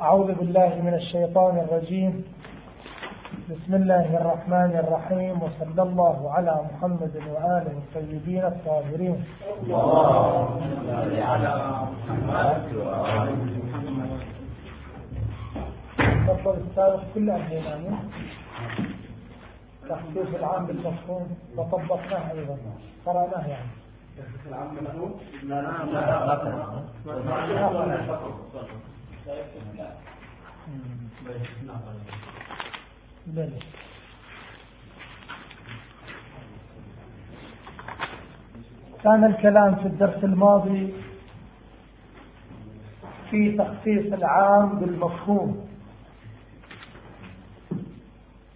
أعوذ بالله من الشيطان الرجيم. بسم الله الرحمن الرحيم. وصلى الله على محمد وآله الطيبين الطاهرين. اللهم على محمد وآل محمد السابق كل أهلنا تخصيص العام بالمفهوم وطبقناه أيضا. قرأناه يعني. العام بالمفهوم. لا لا لا كان الكلام في الدرس الماضي في تخصيص العام بالمفهوم.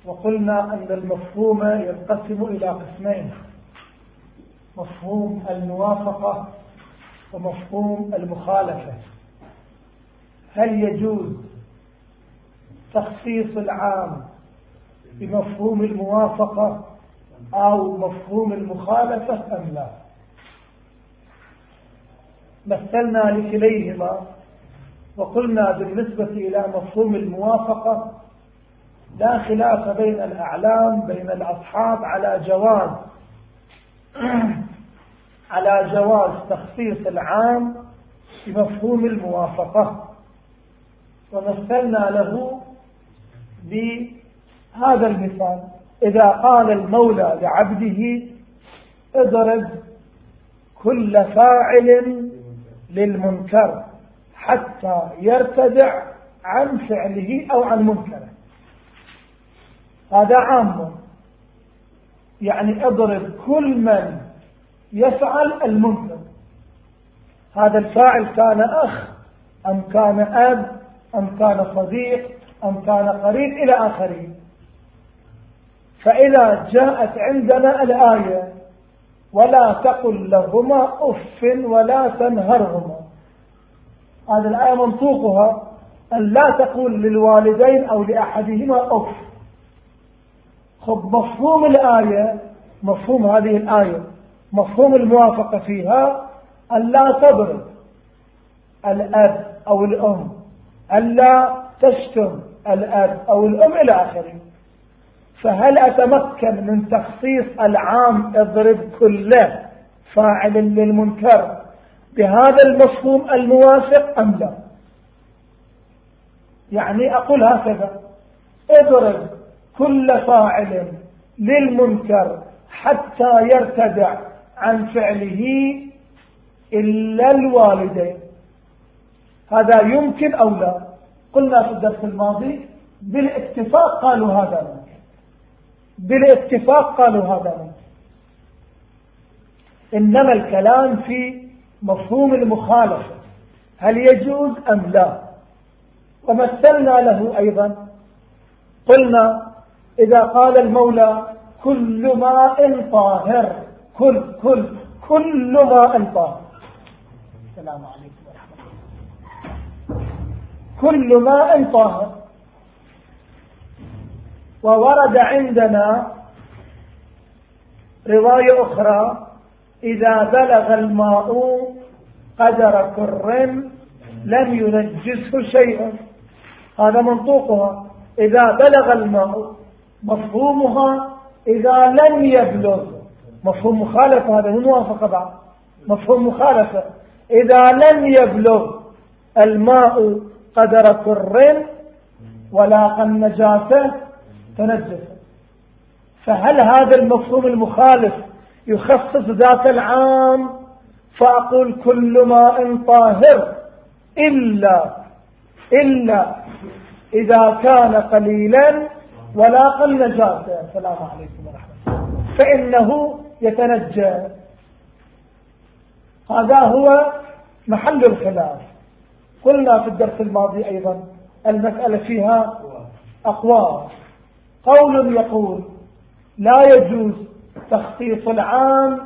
وقلنا أن المفهوم ينقسم إلى قسمين مفهوم الموافقة ومفهوم المخالفة. هل يجوز تخصيص العام بمفهوم الموافقة أو مفهوم المخالفة أم لا؟ مثلنا لكليهما وقلنا بالنسبة إلى مفهوم الموافقة لا خلاف بين الأعلام بين الأصحاب على جواز على جواز تخصيص العام بمفهوم الموافقة. ومثلنا له بهذا المثال. إذا قال المولى لعبده اضرب كل فاعل للمنكر حتى يرتدع عن فعله أو عن منكره. هذا عام. يعني اضرب كل من يفعل المنكر. هذا الفاعل كان أخ أم كان أب؟ أم كان صديق أم كان قريب إلى آخره فإذا جاءت عندنا الآية ولا تقل لهما أف ولا تنهرهما. هذه الآية منطوقها أن لا تقول للوالدين أو لأحدهما أف. خب مفهوم الآية مفهوم هذه الآية مفهوم الموافقة فيها أن لا تضرب الأب أو الأم. ألا تشتم الأب أو الأم إلى آخره. فهل أتمكن من تخصيص العام اضرب كله فاعل للمنكر بهذا المفهوم الموافق أم لا؟ يعني أقول هكذا اضرب كل فاعل للمنكر حتى يرتدع عن فعله إلا الوالدين. هذا يمكن أو لا؟ قلنا في الدرس الماضي بالاتفاق قالوا هذا ممكن. بالاتفاق قالوا هذا ممكن. إنما الكلام في مفهوم المخالفة هل يجوز أم لا؟ ومثلنا له أيضا قلنا إذا قال المولى كل ماء طاهر كل كل كل ماء طاهر. السلام عليكم. كل ماء طاهر وورد عندنا رواية أخرى إذا بلغ الماء قدر كر لم ينجسه شيء. هذا منطوقها. إذا بلغ الماء مفهومها إذا لم يبلغ مفهوم مخالفة هذا من موافقة بعض مفهوم مخالفة. إذا لم يبلغ الماء قدر كر ولاقى النجاسة تنجس. فهل هذا المفهوم المخالف يخصص ذات العام؟ فأقول كل ماء طاهر إلا إلا إذا كان قليلا ولاقى النجاسة السلام عليكم ورحمة الله. فإنه يتنجى. هذا هو محل الخلاف. قلنا في الدرس الماضي أيضا المسألة فيها أقوال. قول يقول لا يجوز تخصيص العام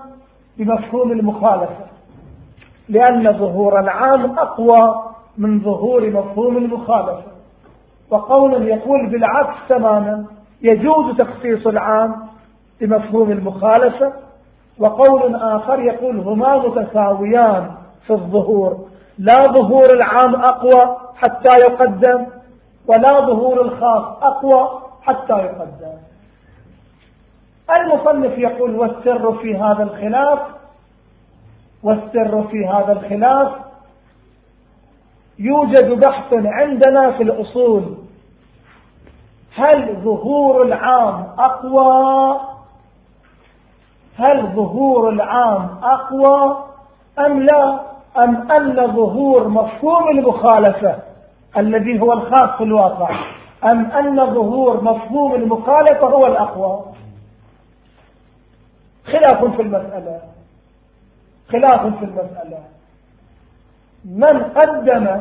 بمفهوم المخالفة لأن ظهور العام أقوى من ظهور مفهوم المخالفة. وقول يقول بالعكس تماما يجوز تخصيص العام بمفهوم المخالفة. وقول آخر يقول هما متساويان في الظهور. لا ظهور العام أقوى حتى يقدم ولا ظهور الخاص أقوى حتى يقدم. المصنف يقول والسر في هذا الخلاف والسر في هذا الخلاف يوجد بحث عندنا في الأصول. هل ظهور العام أقوى؟ هل ظهور العام أقوى أم لا؟ أم أن ظهور مفهوم المخالفة الذي هو الخاص في الواقع أم أن ظهور مفهوم المخالفة هو الأقوى؟ خلاف في المسألة. خلاف في المسألة. من قدم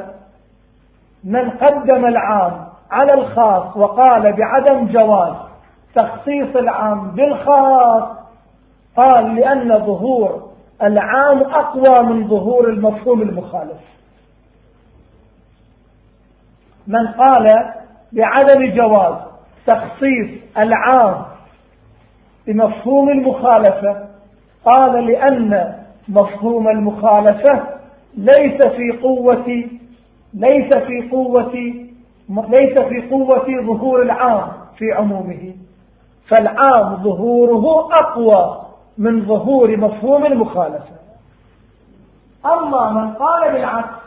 من قدم العام على الخاص وقال بعدم جواز تخصيص العام بالخاص قال لأن ظهور العام أقوى من ظهور المفهوم المخالف. من قال بعدم جواز تخصيص العام بمفهوم المخالفة قال لأن مفهوم المخالفة ليس في قوة ليس في قوة ليس في قوة ظهور العام في عمومه. فالعام ظهوره أقوى من ظهور مفهوم المخالفة. أما من قال بالعكس.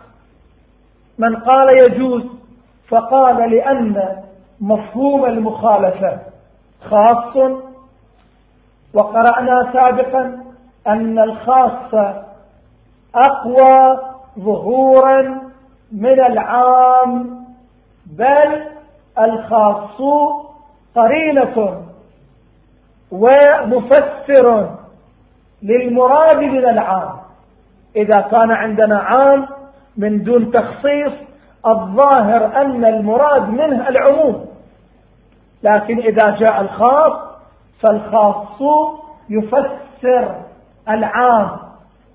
من قال يجوز فقال لأن مفهوم المخالفة خاص. وقرأنا سابقا أن الخاص أقوى ظهورا من العام بل الخاص قرينة ومفسر للمراد من العام. إذا كان عندنا عام من دون تخصيص الظاهر أن المراد منه العموم. لكن إذا جاء الخاص فالخاص يفسر العام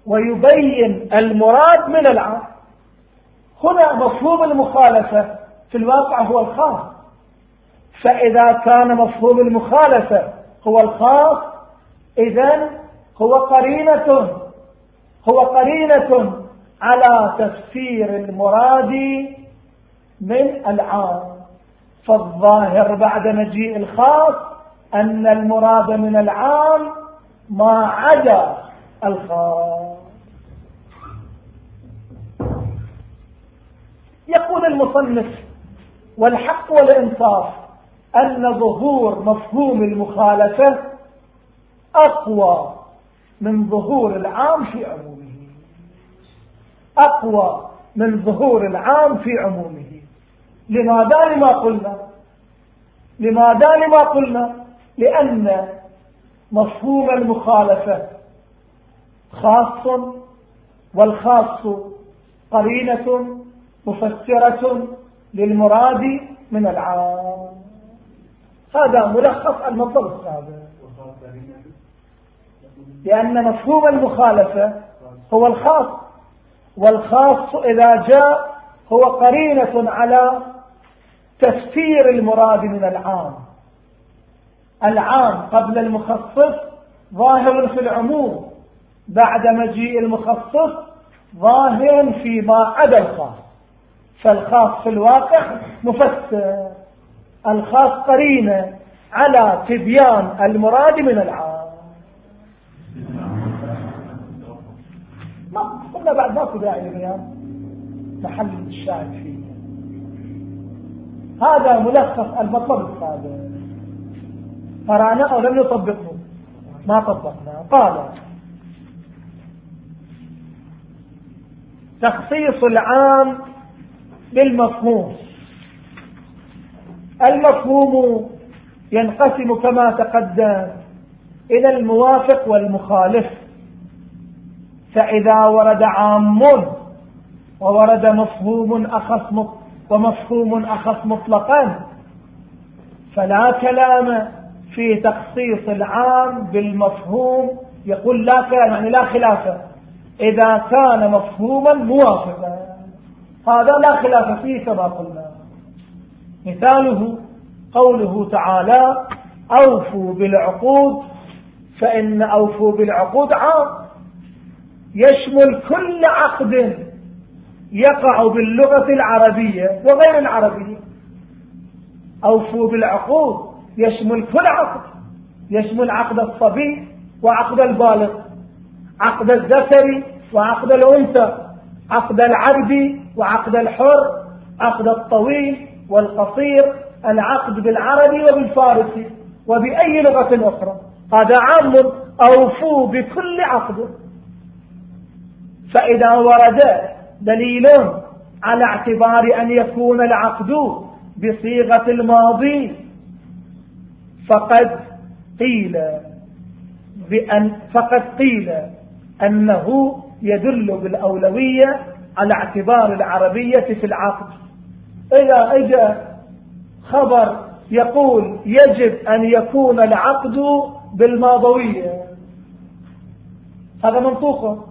ويبين المراد من العام. هنا مفهوم المخالفة في الواقع هو الخاص. فإذا كان مفهوم المخالفة هو الخاص إذا هو قرينة هو قرينة على تفسير المراد من العام. فالظاهر بعد مجيء الخاص أن المراد من العام ما عدا الخاص. يقول المصنف والحق والإنصاف أن ظهور مفهوم المخالفة أقوى من ظهور العام في عمومه. أقوى من ظهور العام في عمومه. لماذا لما قلنا؟ لماذا لما قلنا؟ لأن مفهوم المخالفة خاص والخاص قرينة مفسرة للمراد من العام. هذا ملخص المطلب السابق. لأن مفهوم المخالفة هو الخاص والخاص إذا جاء هو قرينة على تفسير المراد من العام. العام قبل المخصص ظاهر في العموم بعد مجيء المخصص ظاهر فيما عدا الخاص. فالخاص في الواقع مفسر الخاص قرينة على تبيان المراد من العام ما قلنا بعد ماكو داعي لبيان محل الشاهد فيه. هذا ملخص المطلب السابق قرانا أو لم نطبقه ما طبقنا. قال تخصيص العام بالمفهوم. المفهوم ينقسم كما تقدم إلى الموافق والمخالف. فإذا ورد عام وورد مفهوم أخص ومفهوم أخص مطلقا فلا كلام في تخصيص العام بالمفهوم يقول لا كلام يعني لا خلاف. إذا كان مفهوما موافقا. هذا لا خلاف فيه كما قلنا. مثاله قوله تعالى أوفوا بالعقود فإن أوفوا بالعقود عام. يشمل كل عقد يقع باللغة العربية وغير العربية. أوفوا بالعقود يشمل كل عقد. يشمل عقد الصبي وعقد البالغ عقد الذكر وعقد الأنثى عقد العبد وعقد الحر عقد الطويل والقصير العقد بالعربي وبالفارسي وبأي لغة أخرى. هذا عام أوفوا بكل عقد. فإذا ورد دليل على اعتبار أن يكون العقد بصيغة الماضي فقد قيل بأن فقد قيل أنه يدل بالأولوية على اعتبار العربية في العقد. إذا اجى خبر يقول يجب أن يكون العقد بالماضوية هذا منطوقه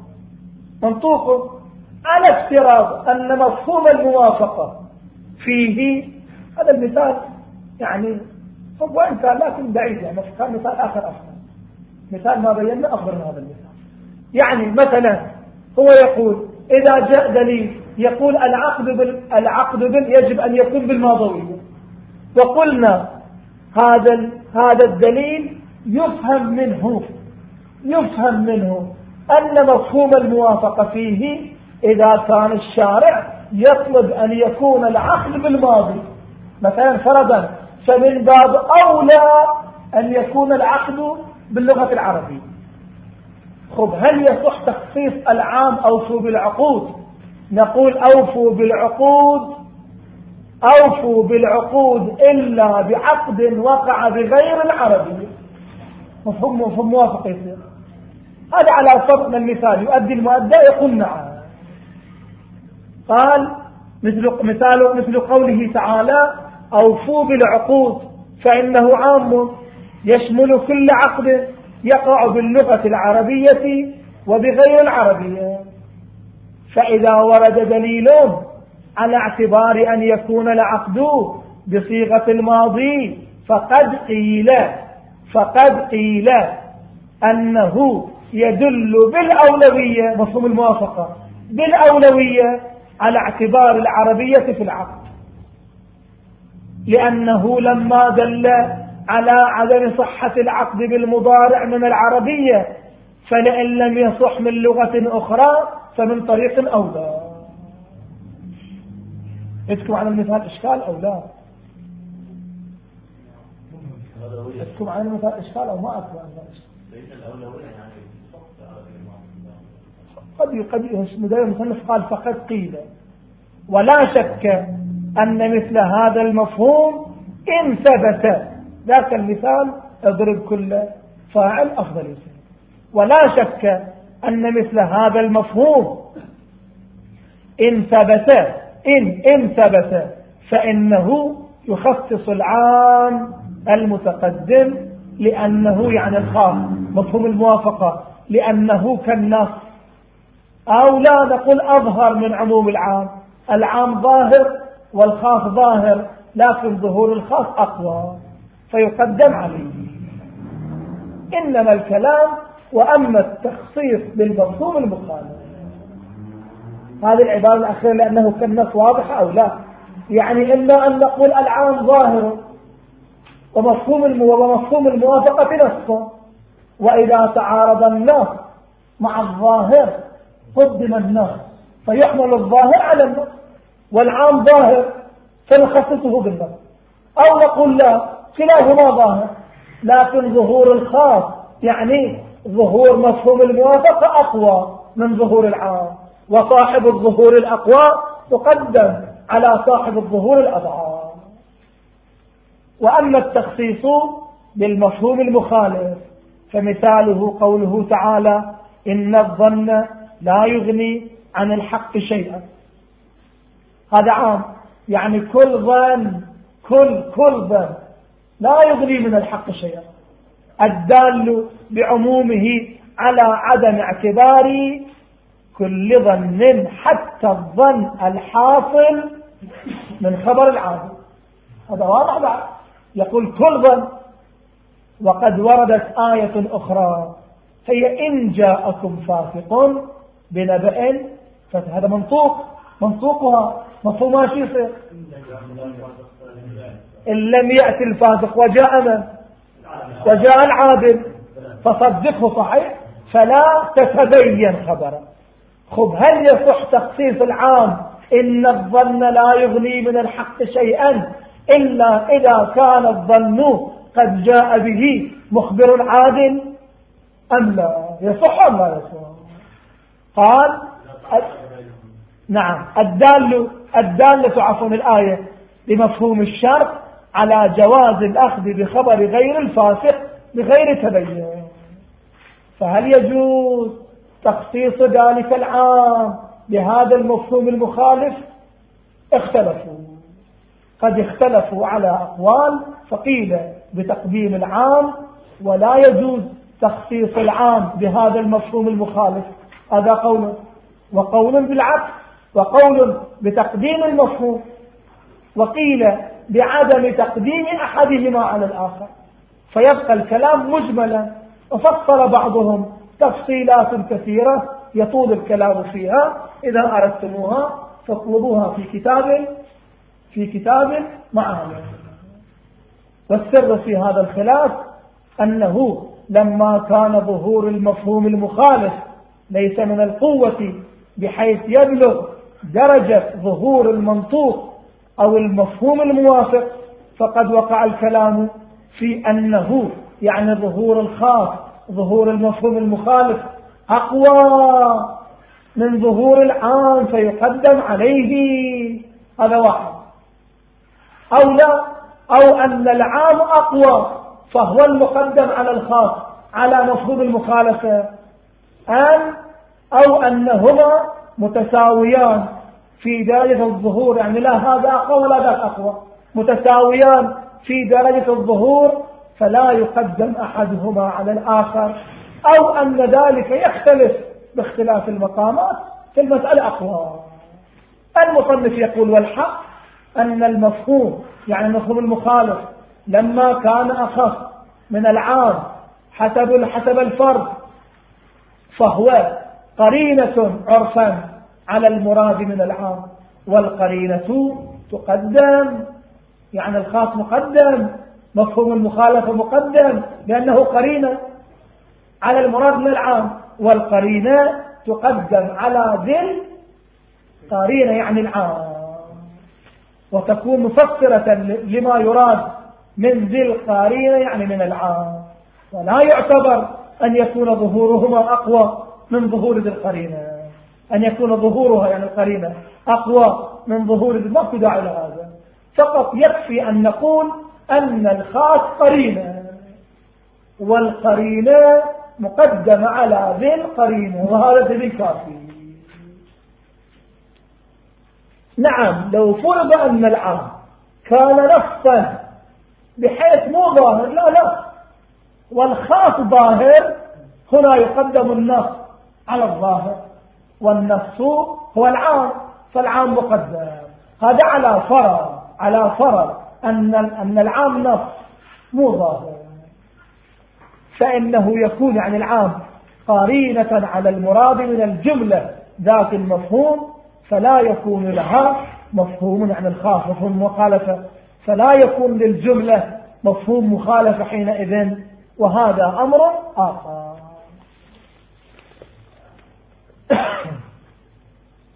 منطوقه على افتراض أن مفهوم الموافقة فيه هذا المثال يعني هو وإن كان لكن بعيد يعني كان مثال آخر أفضل مثال ما بينا أفضل هذا المثال. يعني مثلا هو يقول إذا جاء دليل يقول العقد بال العقد بال يجب أن يكون بالماضوية وقلنا هذا هذا الدليل يفهم منه يفهم منه. أن مفهوم الموافقة فيه إذا كان الشارع يطلب أن يكون العقد بالماضي. مثلا فرضا فمن باب أولى أن يكون العقد باللغة العربية. خب هل يصح تخصيص العام أوفوا بالعقود؟ نقول أوفوا بالعقود أوفوا بالعقود إلا بعقد وقع بغير العربي مفهوم مفهوم موافق يصير هذا على من المثال يؤدي المؤدى يقول نعم قال مثل مثال مثل قوله تعالى أوفوا بالعقود فإنه عام يشمل كل عقد يقع باللغة العربية وبغير العربية. فإذا ورد دليل على اعتبار أن يكون العقد بصيغة الماضي فقد قيل فقد قيل أنه يدل بالأولوية مفهوم الموافقة بالأولوية على اعتبار العربية في العقد لأنه لما دل على عدم صحة العقد بالمضارع من العربية فلئن لم يصح من لغة أخرى فمن طريق أولى عندكم على المثال إشكال أو لا؟ عندكم على المثال إشكال أو ما أكبر قد قد المصنف قال فقد قيل. ولا شك أن مثل هذا المفهوم إن ثبت. ذاك المثال أضرب كل فاعل أفضل يسير ولا شك أن مثل هذا المفهوم إن ثبت إن إن ثبت فإنه يخصص العام المتقدم لأنه يعني الخاص مفهوم الموافقة لأنه كالنص. أو لا نقول أظهر من عموم العام. العام ظاهر والخاص ظاهر لكن ظهور الخاص أقوى. فيقدم عليه. إنما الكلام وأما التخصيص بالمفهوم المخالف. هذه العبارة الأخيرة لأنه كالنص واضح أو لا؟ يعني إما أن نقول العام ظاهر ومفهوم ومفهوم الموافقة نص وإذا تعارض النص مع الظاهر قدم النص فيحمل الظاهر على النص والعام ظاهر فنخصصه بالنص أو نقول لا كلاهما ظاهر. لكن ظهور الخاص يعني ظهور مفهوم الموافقة أقوى من ظهور العام. وصاحب الظهور الأقوى تقدم على صاحب الظهور الأضعاف. وأما التخصيص بالمفهوم المخالف فمثاله قوله تعالى إن الظن لا يغني عن الحق شيئا. هذا عام. يعني كل ظن كل كل ظن لا يغني من الحق شيئا. الدال بعمومه على عدم اعتبار كل ظن حتى الظن الحاصل من خبر العام هذا واضح بعد. يقول كل ظن. وقد وردت آية أخرى. هي إن جاءكم فاسق بنبأ فهذا منطوق. منطوقها مفهومها شو يصير إن لم يأتي الفاسق وجاء من؟ وجاء العادل فصدقه صحيح. فلا تتبين خبره خب هل يصح تخصيص العام إن الظن لا يغني من الحق شيئا؟ إلا إذا كان الظن قد جاء به مخبر عادل. أم لا؟ يصح أم لا يصح؟ قال نعم الدال الدالة عفوا الآية بمفهوم الشرط على جواز الأخذ بخبر غير الفاسق بغير تبين. فهل يجوز تخصيص ذلك العام بهذا المفهوم المخالف؟ اختلفوا. قد اختلفوا على أقوال فقيل بتقديم العام ولا يجوز تخصيص العام بهذا المفهوم المخالف. هذا قول وقول بالعكس وقول بتقديم المفهوم وقيل بعدم تقديم أحدهما على الآخر. فيبقى الكلام مجملا وفصل بعضهم تفصيلات كثيرة يطول الكلام فيها. إذا أردتموها فاطلبوها في كتاب في كتاب معانا والسر في هذا الخلاف أنه لما كان ظهور المفهوم المخالف ليس من القوة بحيث يبلغ درجة ظهور المنطوق أو المفهوم الموافق فقد وقع الكلام في أنه يعني ظهور الخاص ظهور المفهوم المخالف أقوى من ظهور العام فيقدم عليه. هذا واحد. أو لا أو أن العام أقوى فهو المقدم على الخاص على مفهوم المخالفة. أن أو أنهما متساويان في درجة الظهور. يعني لا هذا أقوى ولا ذاك أقوى. متساويان في درجة الظهور فلا يقدم أحدهما على الآخر. أو أن ذلك يختلف باختلاف المقامات في المسألة أقوى. المصنف يقول والحق أن المفهوم يعني المفهوم المخالف لما كان أخف من العام حسب حسب الفرد فهو قرينة عرفا على المراد من العام والقرينة تقدم يعني الخاص مقدم مفهوم المخالفة مقدم لأنه قرينة على المراد من العام والقرينة تقدم على ذل قرينة يعني العام وتكون مفسرة لما يراد من ذي القارين يعني من العام ولا يعتبر أن يكون ظهورهما أقوى من ظهور ذي القرينة. أن يكون ظهورها يعني القرينة أقوى من ظهور ذي ما داعي لهذا فقط يكفي أن نقول أن الخاص قرينة. والقرينة مقدمة على ذي القرينة وهذا دليل كافي. نعم لو فرض أن العام كان نصا بحيث مو ظاهر لا لا. والخاص ظاهر هنا يقدم النص على الظاهر والنص هو العام فالعام مقدم. هذا على فرض على فرض أن أن العام نص مو ظاهر. فإنه يكون عن العام قرينة على المراد من الجملة ذات المفهوم فلا يكون لها مفهوم عن الخاص مفهوم مخالفة. فلا يكون للجملة مفهوم مخالفة حينئذ. وهذا أمر آخر.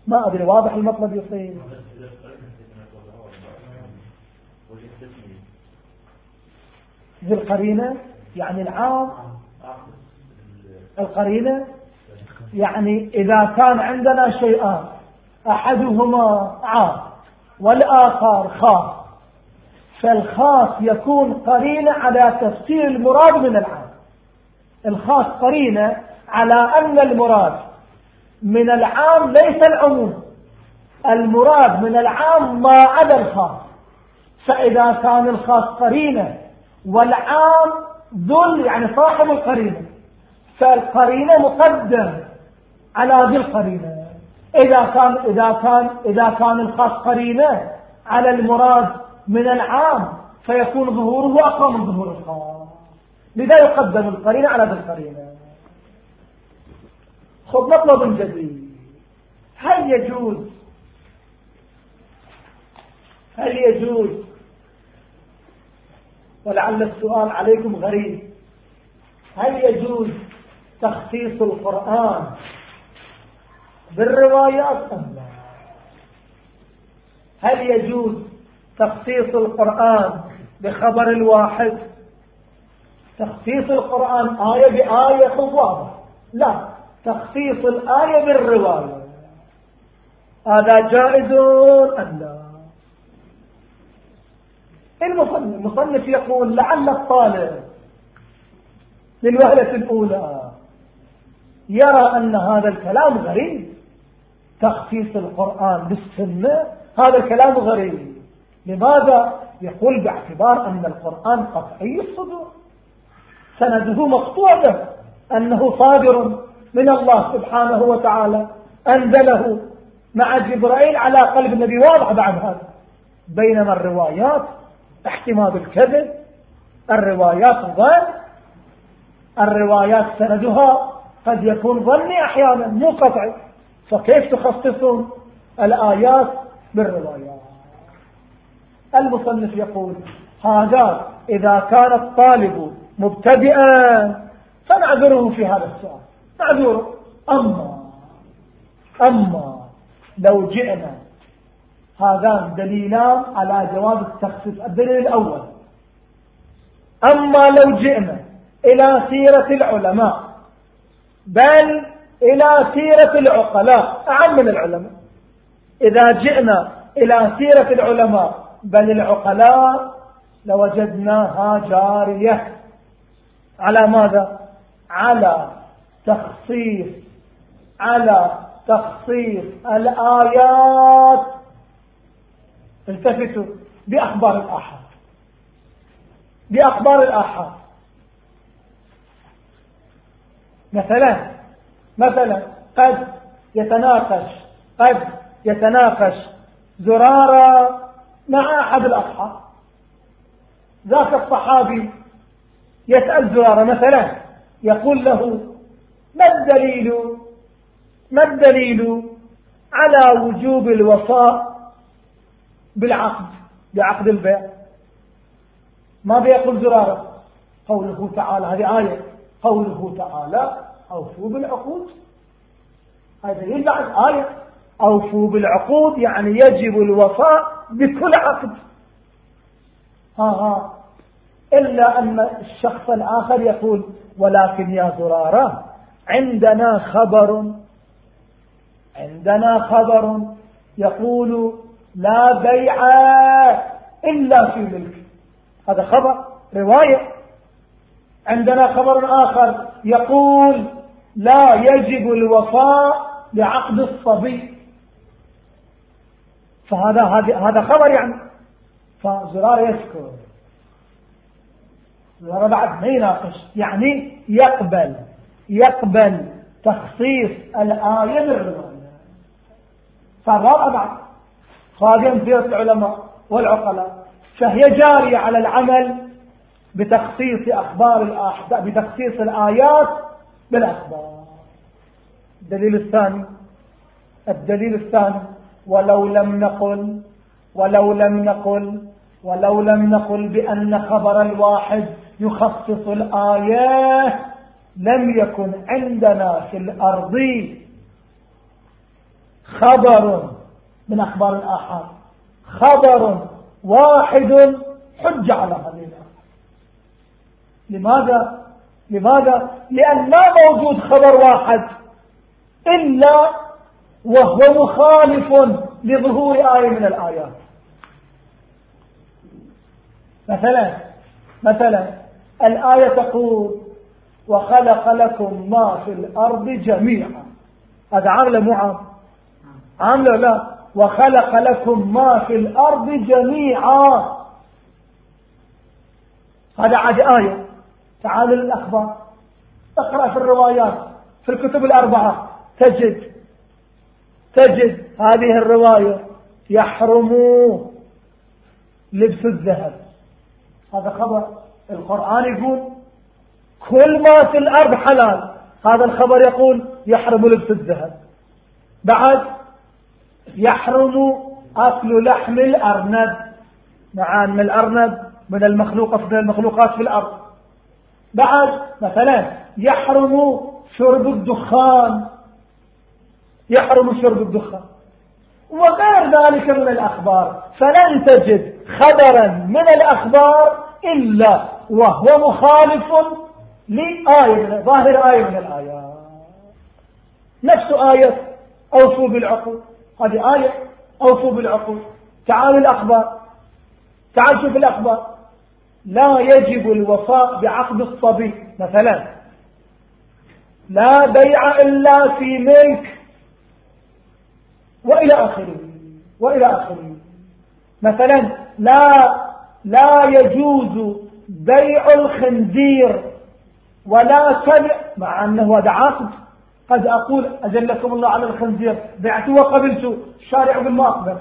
ما أدري واضح المطلب يصير؟ ذي القرينة يعني العام. القرينة يعني إذا كان عندنا شيئان أحدهما عام والآخر خاص فالخاص يكون قرينة على تفسير المراد من العام. الخاص قرينة على أن المراد من العام ليس العموم. المراد من العام ما عدا الخاص. فإذا كان الخاص قرينة والعام ذل يعني صاحب القرينة فالقرينة مقدم على ذي القرينة. إذا كان إذا كان إذا كان الخاص قرينة على المراد من العام فيكون ظهوره أقوى من ظهور الخاص لذا يقدم القرينة على ذي القرينة خذ مطلب جديد. هل يجوز هل يجوز ولعل السؤال عليكم غريب. هل يجوز تخصيص القرآن بالروايات أم لا؟ هل يجوز تخصيص القرآن بخبر الواحد. تخصيص القرآن آية بآية واضح. لا تخصيص الآية بالرواية. هذا جائز أم لا؟ المصنف يقول لعل الطالب للوهلة الأولى يرى أن هذا الكلام غريب. تخصيص القرآن بالسنة هذا الكلام غريب. لماذا يقول باعتبار أن القرآن قطعي الصدور؟ سنده مقطوع به أنه صادر من الله سبحانه وتعالى أنزله مع جبرائيل على قلب النبي واضح بعد هذا. بينما الروايات احتمال الكذب الروايات ظن الروايات سندها قد يكون ظني أحيانا مو قطعي. فكيف تخصصون الآيات بالروايات؟ المصنف يقول هذا إذا كان الطالب مبتدئا فنعذره في هذا السؤال. نعذره. أما أما لو جئنا هذان دليلان على جواز التخصيص الدليل الأول. أما لو جئنا إلى سيرة العلماء بل إلى سيرة العقلاء أعم من العلماء. إذا جئنا إلى سيرة العلماء بل العقلاء لوجدناها جارية. على ماذا؟ على تخصيص على تخصيص الآيات. التفتوا بأخبار الآحاد بأخبار الآحاد. مثلا مثلا قد يتناقش قد يتناقش زرارة مع أحد الأصحاب. ذاك الصحابي يسأل زرارة مثلا يقول له ما الدليل؟ ما الدليل على وجوب الوفاء بالعقد بعقد البيع؟ ما بيقول زرارة؟ قوله تعالى هذه آية قوله تعالى أوفوا بالعقود. هذا دليل بعد آية. أوفوا بالعقود يعني يجب الوفاء بكل عقد. ها ها. إلا أن الشخص الآخر يقول ولكن يا زرارة عندنا خبر عندنا خبر يقول لا بيع إلا في ملك. هذا خبر رواية. عندنا خبر آخر يقول لا يجب الوفاء بعقد الصبي. فهذا هذا خبر يعني. فزرار يذكر زرار بعد ما يناقش يعني يقبل يقبل تخصيص الآية بالرواية صار بعد خادم فيها العلماء والعقلاء فهي جارية على العمل بتخصيص أخبار الآحداث بتخصيص الآيات بالأخبار. الدليل الثاني الدليل الثاني ولو لم نقل ولو لم نقل ولو لم نقل بأن خبر الواحد يخصص الآية لم يكن عندنا في الأرض خبر من أخبار الآحاد خبر واحد حج على هذه الأخبار لماذا؟ لماذا؟ لأن ما موجود خبر واحد إلا وهو مخالف لظهور آية من الآيات. مثلا مثلا الآية تقول وخلق لكم ما في الأرض جميعا. هذا عامل مو عام؟ عامل لا. وخلق لكم ما في الأرض جميعا. هذا عاد آية. تعالوا للأخبار. اقرأ في الروايات في الكتب الأربعة تجد تجد هذه الرواية يحرم لبس الذهب. هذا خبر القرآن يقول كل ما في الأرض حلال هذا الخبر يقول يحرم لبس الذهب. بعد يحرم أكل لحم الأرنب. نعم الأرنب من المخلوق من المخلوقات في الأرض. بعد مثلا يحرم شرب الدخان. يحرم شرب الدخان. وغير ذلك من الأخبار فلن تجد خبرا من الأخبار إلا وهو مخالف لآية ظاهر آية من الآيات. نفس آية أوفوا بالعقول. هذه آية أوفوا بالعقول. تعالوا الأخبار. تعال شوف الأخبار. لا يجب الوفاء بعقد الصبي مثلا. لا بيع إلا في ملك وإلى آخره وإلى آخره. مثلا لا لا يجوز بيع الخنزير ولا تبع مع أنه هذا عقد قد أقول أجلكم الله على الخنزير بعته وقبلته الشارع بالمقبل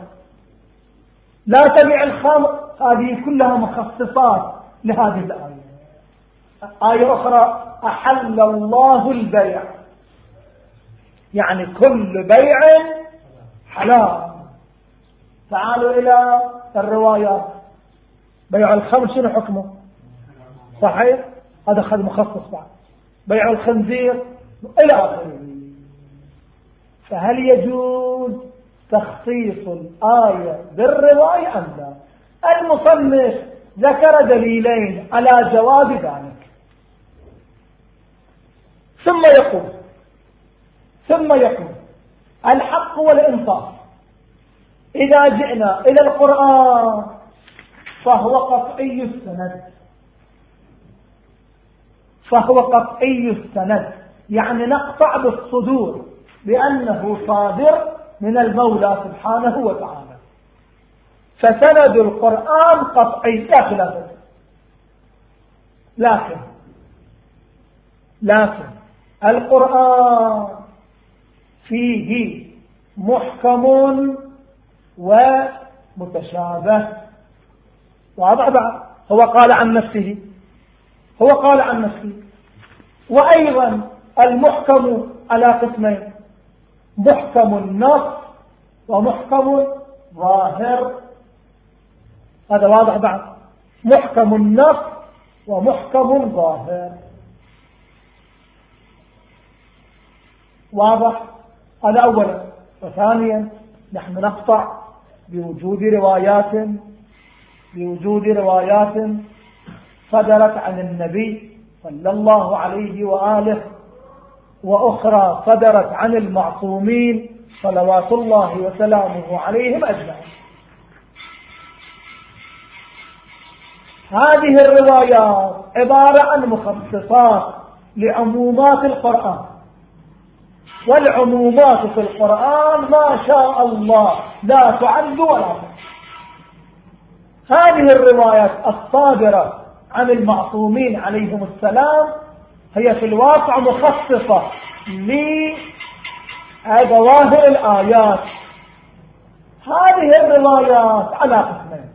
لا تبع الخمر هذه كلها مخصصات لهذه الآية. آية أخرى أحل الله البيع. يعني كل بيع حلال. تعالوا إلى الروايات بيع الخمر شنو حكمه؟ صحيح؟ هذا خذ مخصص بعد. بيع الخنزير إلى آخره. فهل يجوز تخصيص الآية بالرواية أم لا؟ المصنف ذكر دليلين على جواب ذلك. ثم يقول ثم يقول الحق والإنصاف. إذا جئنا إلى القرآن فهو قطعي السند. فهو قطعي السند. يعني نقطع بالصدور بأنه صادر من المولى سبحانه وتعالى. فسند القرآن قطعي لا خلاف لكن لكن القرآن فيه محكم ومتشابه. واضح بعد هو قال عن نفسه. هو قال عن نفسه. وأيضا المحكم على قسمين محكم النص ومحكم ظاهر. هذا واضح بعد محكم النص ومحكم ظاهر. واضح؟ هذا أولا وثانيا نحن نقطع بوجود روايات بوجود روايات صدرت عن النبي صلى الله عليه وآله وأخرى صدرت عن المعصومين صلوات الله وسلامه عليهم أجمعين. هذه الروايات عبارة عن مخصصات لعمومات القرآن. والعمومات في القرآن ما شاء الله لا تعد ولا هذه الروايات الصادرة عن المعصومين عليهم السلام هي في الواقع مخصصة لظواهر الآيات. هذه الروايات على قسمين.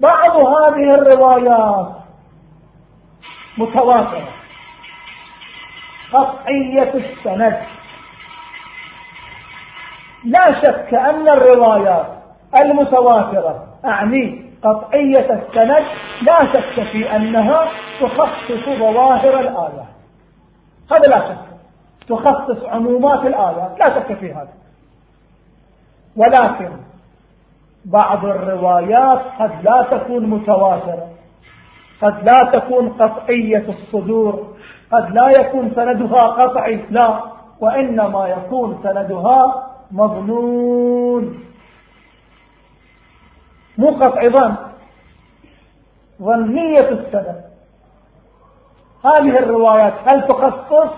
بعض هذه الروايات متواترة. قطعية السند. لا شك أن الروايات المتواترة أعني قطعية السند. لا شك في أنها تخصص ظواهر الآيات هذا لا شك. تخصص عمومات الآيات لا شك في هذا. ولكن بعض الروايات قد لا تكون متواترة. قد لا تكون قطعية الصدور قد لا يكون سندها قطعي لا وإنما يكون سندها مظنون. مو قطع ظن ظنية السند. هذه الروايات هل تخصص؟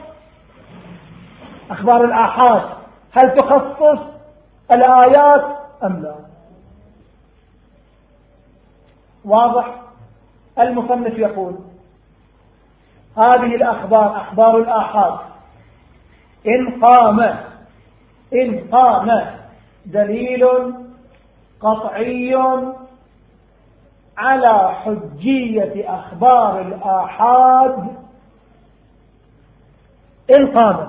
أخبار الآحاد هل تخصص الآيات أم لا؟ واضح؟ المصنف يقول هذه الأخبار أخبار الآحاد. إن قام إن قام دليل قطعي على حجية أخبار الآحاد. إن قامت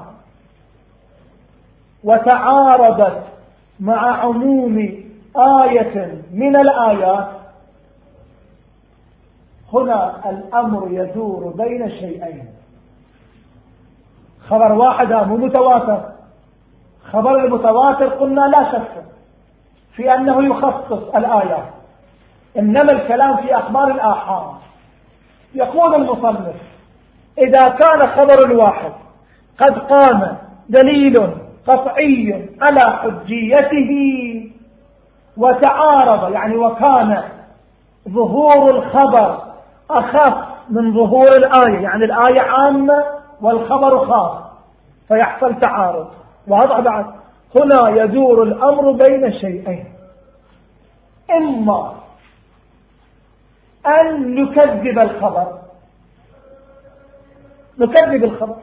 وتعارضت مع عموم آية من الآيات هنا الأمر يدور بين شيئين. خبر واحد مو متواتر. خبر المتواتر قلنا لا شك في أنه يخصص الآيات إنما الكلام في أخبار الآحاد. يقول المصنف إذا كان خبر الواحد قد قام دليل قطعي على حجيته وتعارض يعني وكان ظهور الخبر أخف من ظهور الآية يعني الآية عامة والخبر خاص فيحصل تعارض. واضح بعد؟ هنا يدور الأمر بين شيئين. إما أن نكذب الخبر. نكذب الخبر.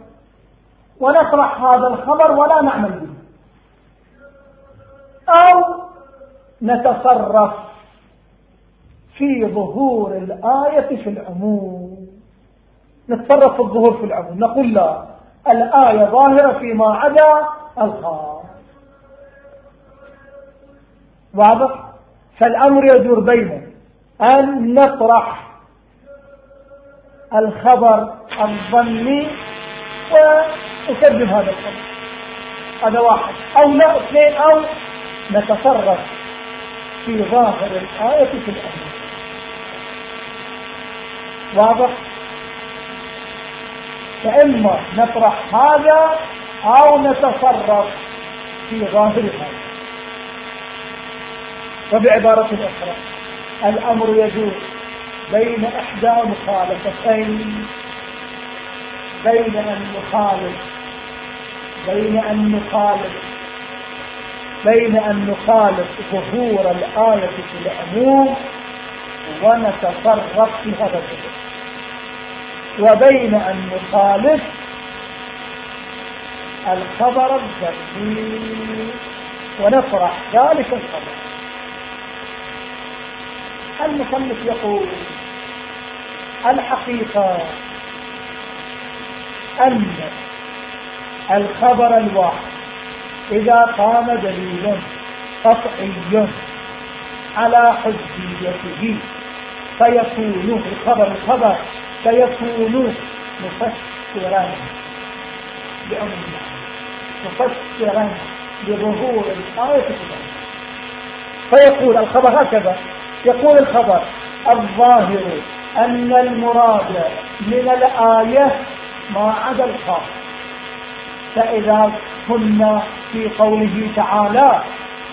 ونطرح هذا الخبر ولا نعمل به. أو نتصرف في ظهور الآية في العموم. نتصرف في الظهور في العموم. نقول لا الآية ظاهرة فيما عدا الخاص. واضح؟ فالأمر يدور بين أن نطرح الخبر الظني ونكذب هذا الخبر. هذا واحد. أو لا اثنين أو نتصرف في ظاهر الآية في الأمر واضح؟ فإما نطرح هذا أو نتصرف في ظاهر هذا. وبعبارة أخرى الأمر يدور بين إحدى مخالفتين بين أن نخالف بين أن نخالف بين أن نخالف ظهور الآية في العموم ونتصرف في هذا الظهور وبين أن نخالف الخبر الذكي ونفرح ذلك الخبر. المصنف يقول الحقيقة أن الخبر الواحد إذا قام دليل قطعي على حجيته فيكون الخبر الخبر فيكون مفسرا بأمر مفسرا بظهور الآية فيقول الخبر هكذا يقول الخبر الظاهر أن المراد من الآية ما عدا الخاص فإذا كنا في قوله تعالى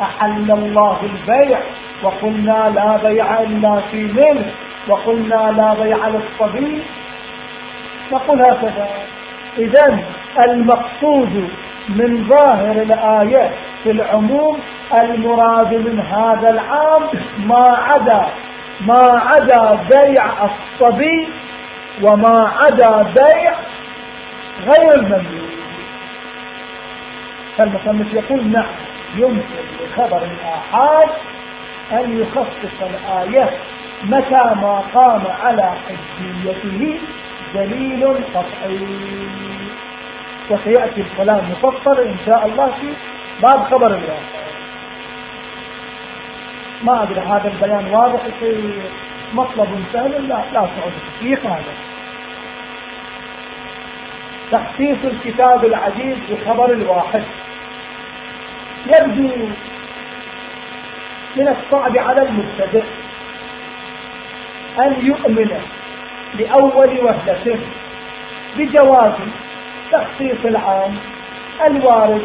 أحل الله البيع وقلنا لا بيع إلا في ملك وقلنا لا بيع للصبي. نقول هكذا. إذا المقصود من ظاهر الآية في العموم المراد من هذا العام ما عدا ما عدا بيع الصبي وما عدا بيع غير المملوك فالمصنف يقول نعم يمكن لخبر الآحاد أن يخصص الآية متى ما قام على حجيته دليل قطعي. وسيأتي الكلام مفصل إن شاء الله في باب خبر الواقع. ما أدري هذا البيان واضح في مطلب سهل؟ لا لا صعود في هذا تخصيص الكتاب العزيز بخبر الواحد. يبدو من الصعب على المبتدئ أن يؤمن لأول وهلة بجواز تخصيص العام الوارد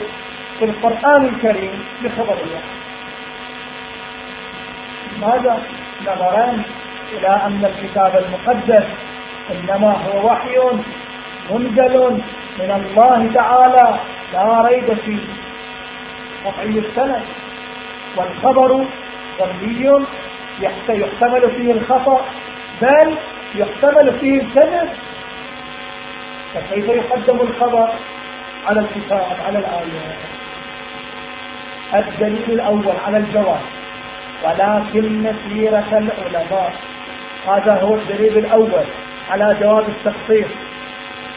في القرآن الكريم بخبر الله. ماذا نظران إلى أن الكتاب المقدس إنما هو وحي منزل من الله تعالى لا ريب فيه. قطعي السند والخبر ظني يحتمل فيه الخطأ بل يحتمل فيه الكذب فكيف يقدم الخبر على الكتاب على الآيات؟ الدليل الأول على الجواز ولكن سيرة العلماء هذا هو الدليل الأول على جواز التخصيص.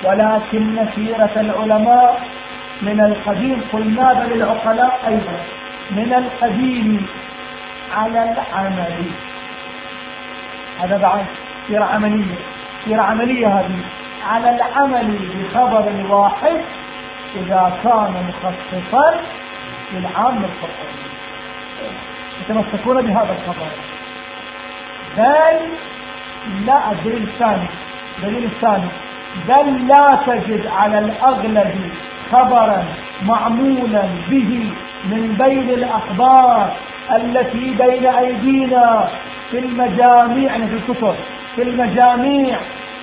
ولكن سيرة العلماء من القديم قلنا بل العقلاء أيضا؟ من القديم. على العمل. هذا بعد سيرة عملية. سيرة عملية هذه. على العمل بخبر واحد إذا كان مخصصا للعام القرآني يتمسكون بهذا الخبر. بل لا الدليل الثاني. الدليل الثاني. بل لا تجد على الأغلب خبرا معمولا به من بين الأخبار. التي بين أيدينا في المجاميع يعني في الكتب في المجاميع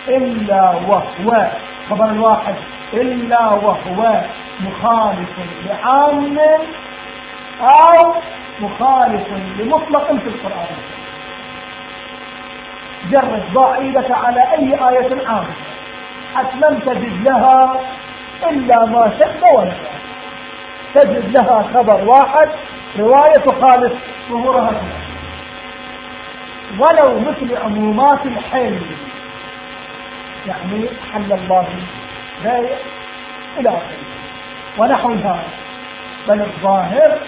إلا وهو خبر الواحد إلا وهو مخالف لعام أو مخالف لمطلق في القرآن. جرد ضع إيدك على أي آية عامة حتما تجد لها إلا ما شك ولا تجد لها خبر واحد رواية تخالف ظهورها ولو مثل عمومات الحل يعني حل الله بايع إلى آخره. ونحو ذلك. بل الظاهر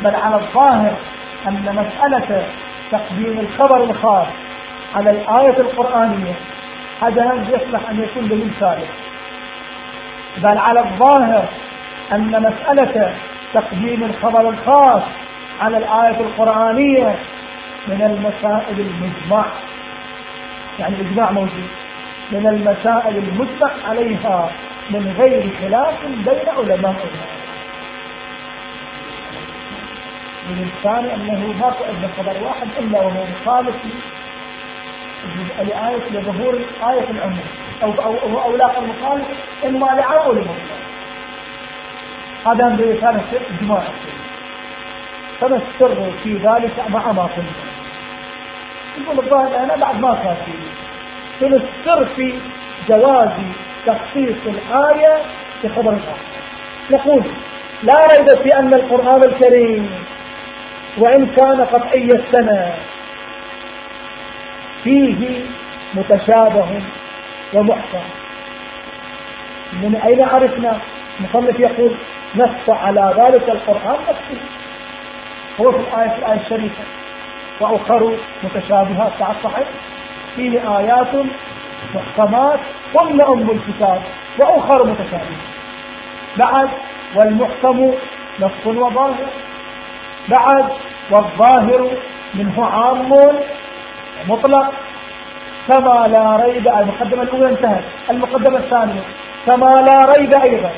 بل على الظاهر أن مسألة تقديم الخبر الخاص على الآية القرآنية هذا يصلح أن يكون دليل ثالث بل على الظاهر أن مسألة تقديم الخبر الخاص على الآية القرآنية من المسائل المجمع. يعني الإجماع موجود. من المسائل المجمع عليها من غير خلاف بين علماء. من الثاني أنه ما تؤدى خبر واحد إلا وهو مخالف لآية لظهور آية العموم. أو أو أو, أو لاقى المخالف إما أو لمطلق هذا من كان إجماع فما السر في ذلك مع ما قلنا يقول الظاهر أنا بعد ما صار فيه السر في جواز تخصيص الآية بخبر الآية. نقول لا ريب في أن القرآن الكريم وإن كان قطعي السنة فيه متشابه ومحكم. من أين عرفنا؟ مصنف يقول نص على ذلك القرآن نفسه. هو في الآية في الآية الشريفة. وأخر متشابهات تعال صحيح فيه آيات محكمات ثم أم الكتاب. وأخر متشابهات بعد والمحكم نص وظاهر. بعد والظاهر منه عام مطلق. كما لا ريب المقدمة الأولى انتهت. المقدمة الثانية. كما لا ريب أيضا.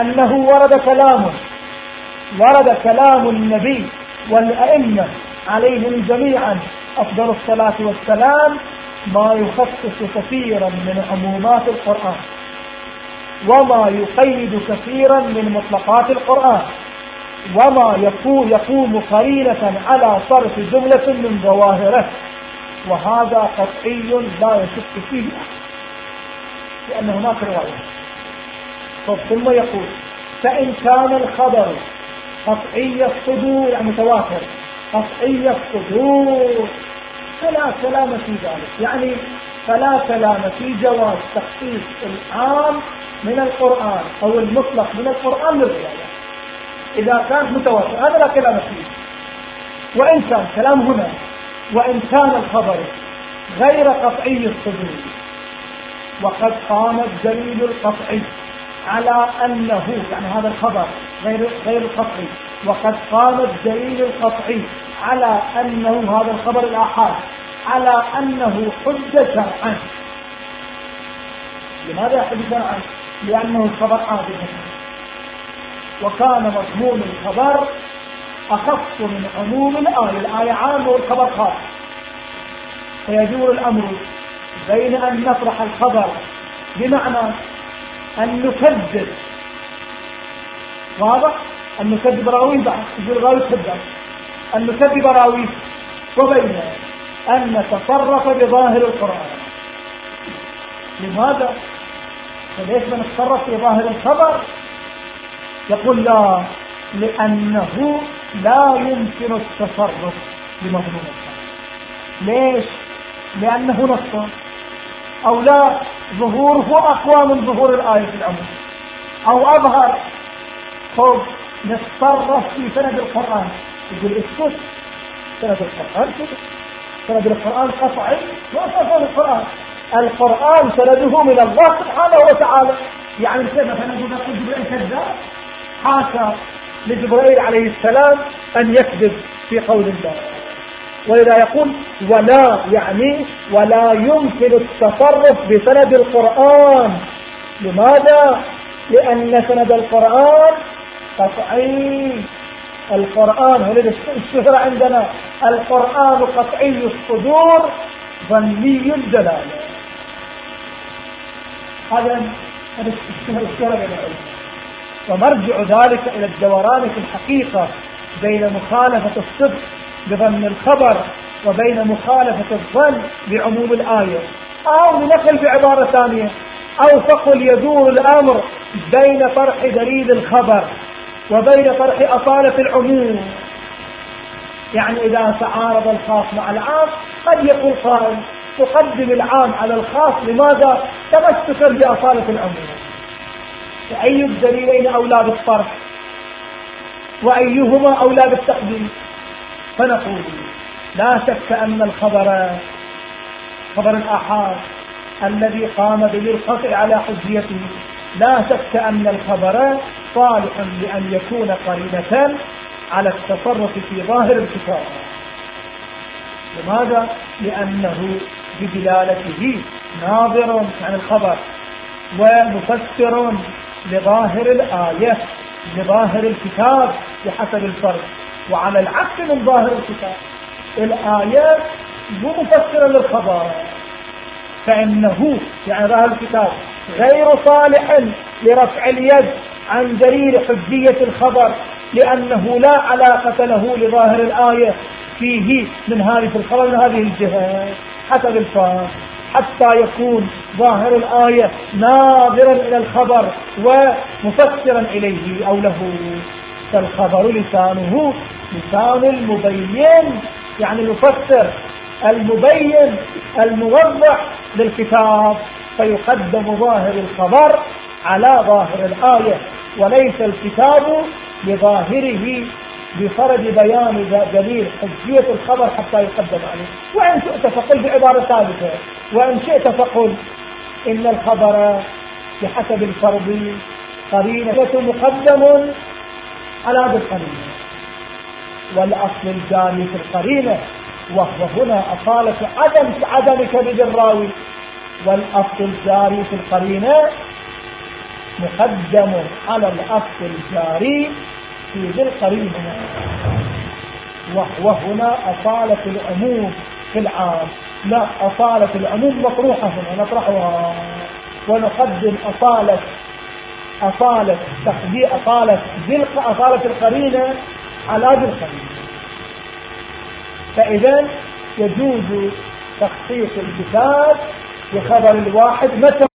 أنه ورد كلام ورد كلام النبي والأئمة عليهم جميعا. أفضل الصلاة والسلام ما يخصص كثيرا من عمومات القرآن وما يقيد كثيرا من مطلقات القرآن وما يقوم, قرينة على صرف جملة من ظواهره. وهذا قطعي لا يشك فيه لأن هناك رواية ثم يقول فإن كان الخبر قطعي الصدور يعني متواتر قطعي الصدور فلا كلام في ذلك. يعني فلا كلام في جواز تخصيص العام من القرآن أو المطلق من القرآن للرواية. إذا كانت متواتر هذا لا كلام فيه. وإن كان كلام هنا وإن كان الخبر غير قطعي الصدور وقد قام الدليل القطعي. على أنه يعني هذا الخبر غير غير القطعي. وقد قام الدليل القطعي على أنه هذا الخبر الآحاد على أنه حجة شرعا لماذا حجة شرعا؟ لأنه الخبر عادل وكان مضمون الخبر أخص من عموم الآية. الآية عامة والخبر خاص. فيدور الأمر بين أن نطرح الخبر بمعنى أن نكذب. واضح؟ أن نكذب راوي بعد. يقول راوي كذب أن نكذب راوي. وبين أن نتصرف بظاهر القرآن. لماذا؟ فليش نتصرف بظاهر الخبر؟ يقول لا لأنه لا يمكن التصرف بمضمون الخبر ليش؟ لأنه نص. أو لا؟ ظهوره أقوى من ظهور الآية في العموم أو أظهر خب نتصرف في سند القرآن. يقول اسكت. سند القرآن كده سند القرآن قطعي. ما سند القرآن. القرآن سنده من الله سبحانه وتعالى. يعني كيف مثلا يقول جبريل كذاب حاشا لجبريل عليه السلام أن يكذب في قول الله. ولذا يقول ولا يعني ولا يمكن التصرف بسند القرآن. لماذا؟ لأن سند القرآن قطعي. القرآن هذا الشهر عندنا. القرآن قطعي الصدور ظني الدلالة هذا هذا الشهر العلم ومرجع ذلك إلى الدوران في الحقيقة بين مخالفة الصدق بظن الخبر وبين مخالفة الظن بعموم الآية. أو نقل بعبارة ثانية أو فقل يدور الأمر بين طرح دليل الخبر وبين طرح أصالة العموم. يعني إذا تعارض الخاص مع العام قد يقول قائل تقدم العام على الخاص. لماذا؟ تمسكا بأصالة العموم. فأي الدليلين أولى بالطرح؟ وأيهما أولى بالتقديم؟ فنقول لا شك أن الخبر خبر الآحاد الذي قام به القطع على حجيته. لا شك أن الخبر صالح لأن يكون قرينة على التصرف في ظاهر الكتاب لماذا؟ لأنه بدلالته ناظر عن الخبر ومفسر لظاهر الآية لظاهر الكتاب بحسب الفرق وعلى العكس من ظاهر الكتاب. الآية مو مفسرة للخبر. فإنه يعني ظاهر الكتاب غير صالح لرفع اليد عن دليل حجية الخبر لأنه لا علاقة له لظاهر الآية فيه من هذه الخبر من هذه الجهة. حسب الفرق حتى يكون ظاهر الآية ناظرا إلى الخبر ومفسرا إليه أو له. فالخبر لسانه لسان المبين يعني المفسر المبين الموضح للكتاب. فيقدم ظاهر الخبر على ظاهر الآية وليس الكتاب بظاهره بفرض بيان دليل حجية الخبر حتى يقدم عليه. وإن شئت فقل بعبارة ثابتة وإن شئت فقل إن الخبر بحسب الفرض قرينة مقدم على هذا القرينة والأصل الجاري في القرينة وهو هنا أصالة عدم عدم كذب الراوي والأصل الجاري في القرينة مقدم على الأصل الجاري في ذي القرينة. وهو هنا أصالة العموم في العام لا أصالة العموم مطروحة هنا نطرحها ونقدم أصالة أصالة تقدير أصالة ذلك أصالة القرينة على القرينة فإذا يجوز تخصيص الكتاب بخبر الواحد متى